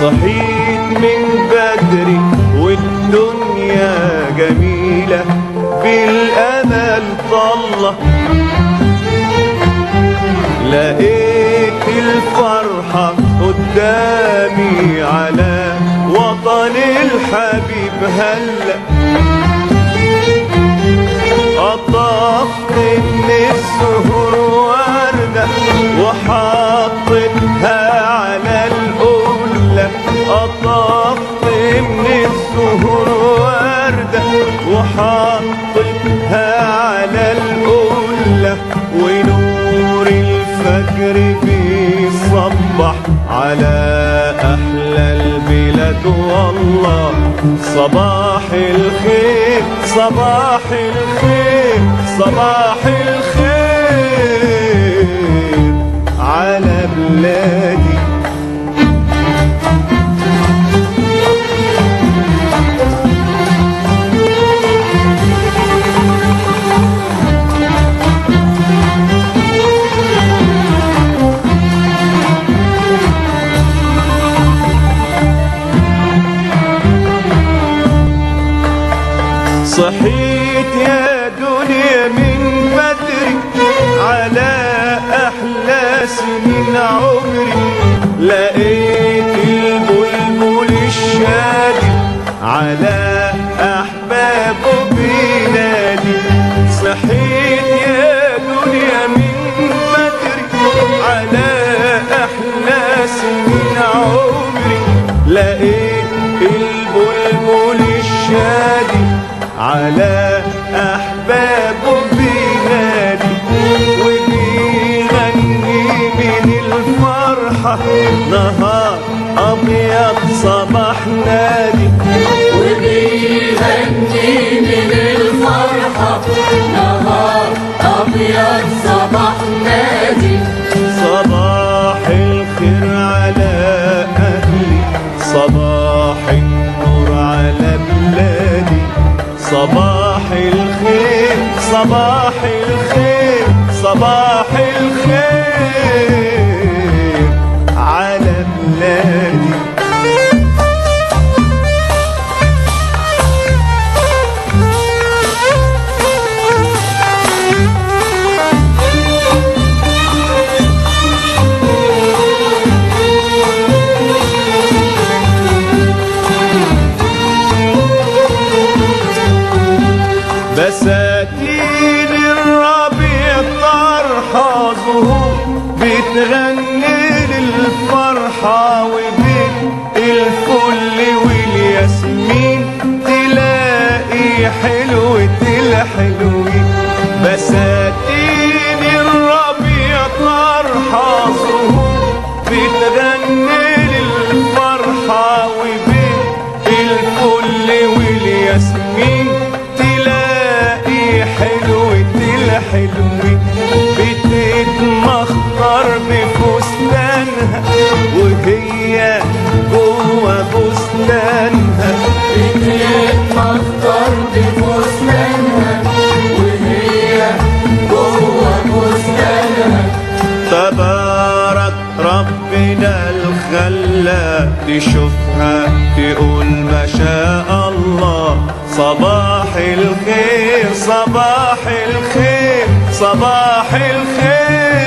صحيت من بدري والدنيا جميلة بالأمل طلة. لقيت الفرحة قدامي على وطن الحبيب هلأ. أطفت الفجر بيصبح على أحلى البلاد والله. صباح الخير صباح الخير صباح الخير صحيت يا دنيا من بدري على أحلى سنين عمري. لقيت البلبل الشادي على أحبابه بينادي صحيت يا دنيا من بدري على أحلى سنين عمري. لقيت على أحبابه بينادي وبيغني من الفرحة نهار أبيض صباح نادي وبيغني من الفرحة نهار أبيض صباح نادي. صباح الخير على أهلي صباح النور على بلادي. صباح الخير صباح الخير صباح الخير. بساتين الربيع طرحة زهور بتغني للفرحة وبين الفل والياسمين تلاقي حلوة الحلوين. ربنا الخلاق تشوفها تقول ما شاء الله. صباح الخير صباح الخير صباح الخير.